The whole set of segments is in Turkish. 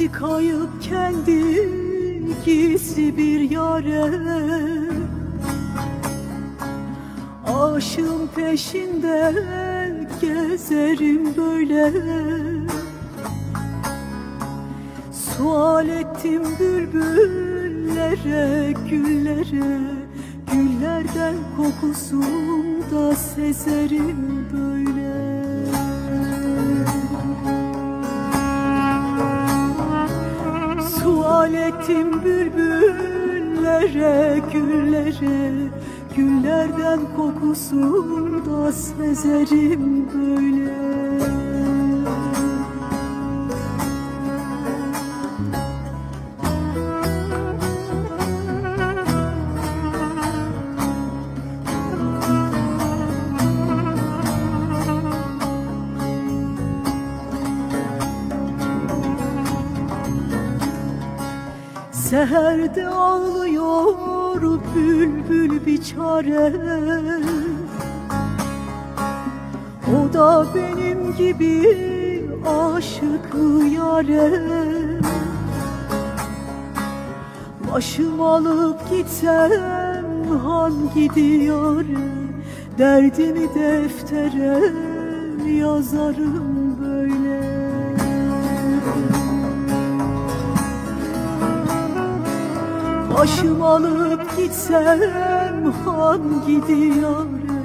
Sesi kayıp kendi gizli bir yare. Aşığım peşinde gezerim böyle. Sual ettim bülbüllere, güllere. Güllerden kokusunu da sezerim böyle Ettim bülbüllere, güllere Güllerden kokusunu da sezerim böyle Seherde ağlıyor bülbül bir çare. O da benim gibi aşık yare. Başım alıp gitsem hangi diyare Derdimi deftere yazarım böyle Başım alıp gitsem hangi diyare?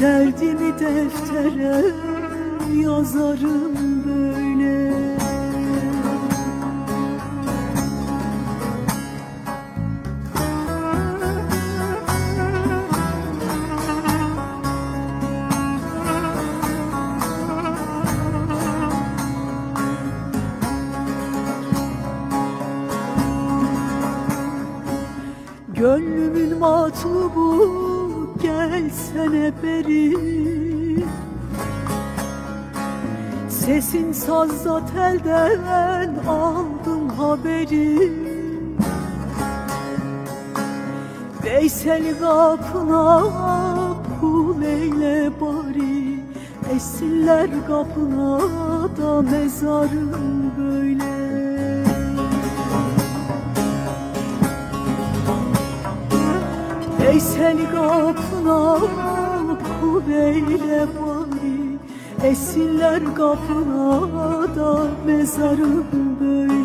Derdimi deftere yazarım Gönlümün matubu gelsene beri Sesin sazda telden aldım haberi. Veysel kapına kul eyle bari. Esiller kapına da mezarım böyle Veysel kapına kul eyle bari. Esiller kapına da mezarım böyle